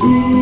You.